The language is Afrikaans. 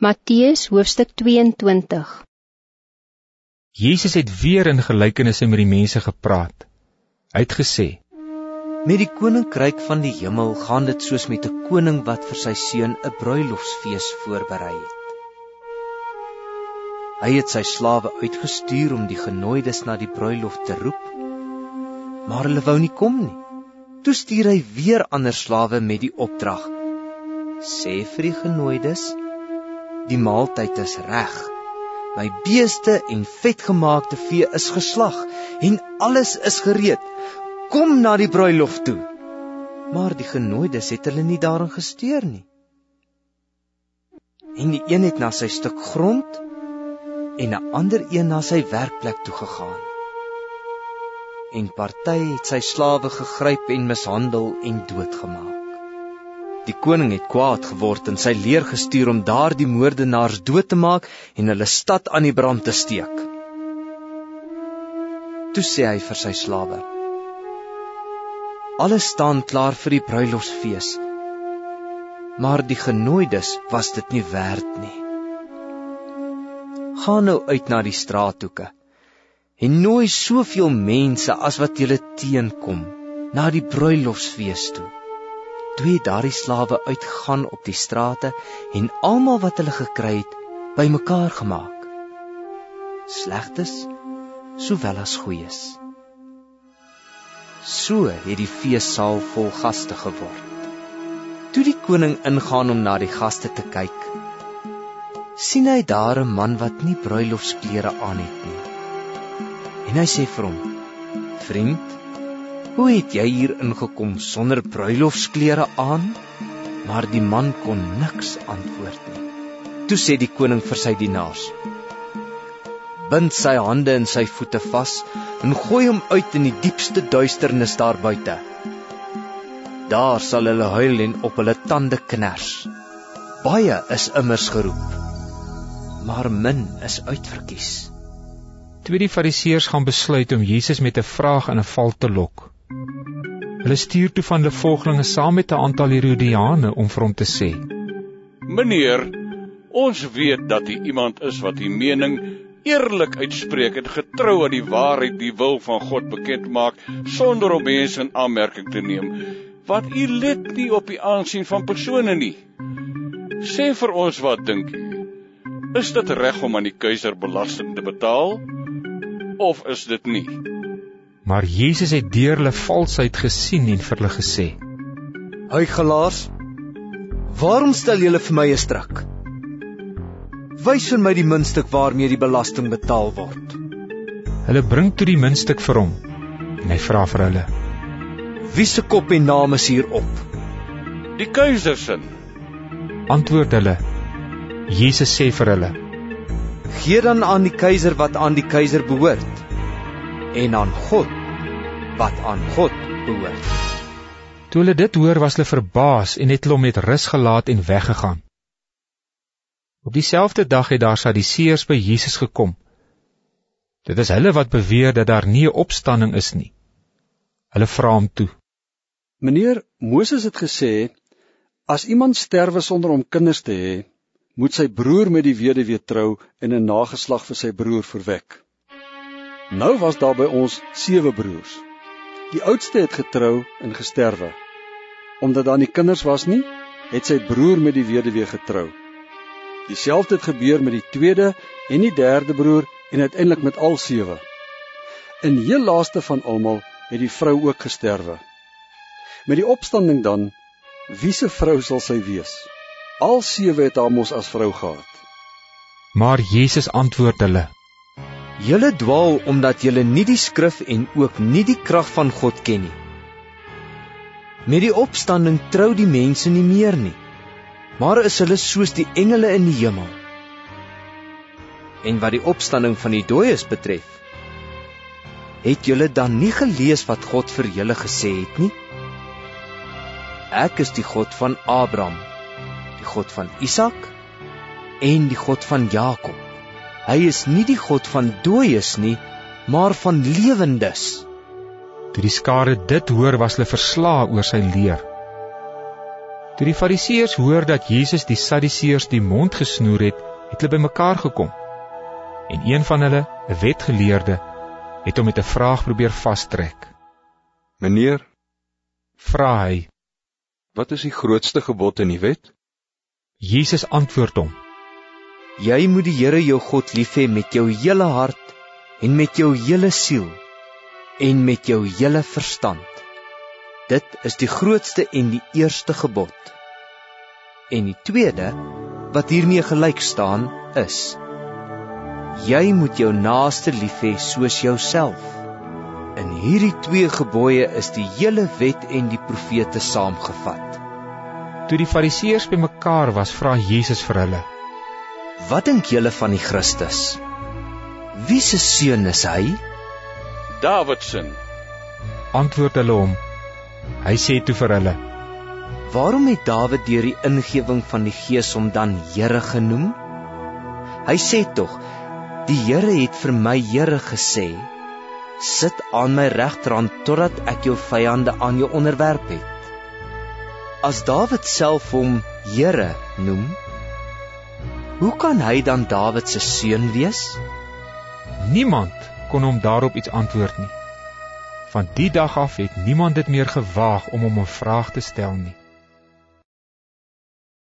Matthäus hoofstuk 22 Jezus het weer in gelijkenisse met die mense gepraat. Hy het gesê, Met die koninkryk van die hemel gaan dit soos met 'n koning wat vir sy seun 'n bruilofsfees voorberei het. Hy het sy slawe uitgestuur om die genooides na die bruilof te roep, maar hulle wou nie kom nie. Toe stuur hy weer ander slawe met die opdrag: Sê vir die genooides, die maaltyd is reg. My beeste en vetgemaakte vee is geslag en alles is gereed. Kom na die bruilof toe. Maar die genooides het hulle nie daarin gesteer nie. En die een het na sy stuk grond en 'n ander een na sy werkplek toe gegaan. En party het sy slawe gegryp en mishandel en doodgemaak. Die koning het kwaad geword en sy leer gestuur om daardie moordenaars dood te maak en hulle stad aan die brand te steek. Toe sê hy vir sy slawe: Alles staan klaar vir die bruilofsfees. Maar die genooides was dit nie werd nie. Gaan nou uit na die straathoeke en nooi soveel mense as wat julle teenkom na die bruilofsfees toe twee daardie slawe uitgegaan op die strate en almal wat hulle gekry het bymekaar gemaak. Slegtes sowel as goeies. So het die feessaal vol gaste geword. Toe die koning ingaan om na die gaste te kyk, sien hy daar 'n man wat nie bruilofsklere aan het nie. En hy sê vir hom: "Vriend, Hoe het jy hier ingekom sonder bruilofsklere aan? Maar die man kon niks antwoord nie. Toe sê die koning vir sy dienaars: Bind sy hande en sy voete vas en gooi hom uit in die diepste duisternis daar buite. Daar sal hulle huil en op hulle tande kners. Baie is immers geroep, maar min is uitverkies. Toe die Fariseërs gaan besluit om Jesus met 'n vraag in 'n val te lok, Hulle stuur toe van hulle volgelinge saam met 'n aantal Herodiane om vir hom te sê: "Meneer, ons weet dat u iemand is wat u mening eerlik uitspreek en getrou aan die waarheid die wil van God bekend maak sonder om mense in aanmerking te neem. Wat u let nie op die aansien van persone nie. Sê vir ons wat dink u? Is dit reg om aan die keiser belasting te betaal of is dit nie?" Maar Jesus het deur hulle valsheid gesien en vir hulle gesê: "Huigelaars, waarom stel julle vir my 'n stryk? Wys vir my die muntstuk waarmee die belasting betaal word." Hulle bring toe die muntstuk vir hom en hy vra vir hulle: "Wie se kop en naam is hier op?" "Die keiser se." Antwoord hulle. Jesus sê vir hulle: "Gee dan aan die keiser wat aan die keiser behoort." en aan God wat aan God behoort. Toe hulle dit hoor, was hulle verbaas en het hulle hom met rus gelaat en weggegaan. Op dieselfde dag het daar Sadduseërs by Jesus gekom. Dit is hulle wat beweer dat daar nie 'n opstanding is nie. Hulle vra hom toe: "Meneer, Moses het gesê as iemand sterwe sonder om kinders te hê, moet sy broer met die weduwee trou en 'n nageslag vir sy broer verwek." Nou was daar by ons sewe broers. Die oudste het getrou en gesterwe. Omdat daar nie kinders was nie, het sy broer met die weduwee getrou. Dieselfde het gebeur met die tweede en die derde broer en uiteindelik met al sewe. In heel laaste van almal het die vrou ook gesterwe. Met die opstanding dan, wie se vrou sal sy wees? Al sewe het haar mos as vrou gehad. Maar Jesus antwoord hulle: Julle dwaal omdat julle nie die skrif en ook nie die krag van God ken nie. Met die opstanding trou die mense nie meer nie, maar is hulle soos die engele in die hemel. En wat die opstanding van die dooies betref, het julle dan nie gelees wat God vir julle gesê het nie? Ek is die God van Abraham, die God van Isak en die God van Jakob. Hy is nie die God van dooies nie, maar van lewendes. Toe die skare dit hoor, was hulle verslae oor sy leer. Toe die Fariseërs hoor dat Jesus die Sadduseërs die mond gesnoer het, het hulle bymekaar gekom. En een van hulle, 'n wetgeleerde, het hom met 'n vraag probeer vastrek. Meneer, Vra hy. wat is die grootste gebod in die wet? Jesus antwoord hom: Jy moet die Here jou God lief hê met jou hele hart en met jou hele siel en met jou hele verstand. Dit is die grootste en die eerste gebod. En die tweede wat hiermee gelyk staan is: Jy moet jou naaste lief hê soos jouself. In hierdie twee gebooie is die hele wet en die profete saamgevat. Toe die Fariseërs bymekaar was, vra Jesus vir hulle: Wat dink julle van die Christus? Wie se seun is hy? Dawid se Antwoord hulle hom. Hy sê toe vir hulle: Waarom het Dawid deur die ingewing van die Gees hom dan Here genoem? Hy sê tog: Die Here het vir my Here gesê: Sit aan my regterhand totdat ek jou vyande aan jou onderwerp het. As Dawid self hom Here noem, hoe kan hy dan Dawid se seun wees? Niemand kon hom daarop iets antwoord nie. Van die dag af het niemand dit meer gewaag om hom 'n vraag te stel nie.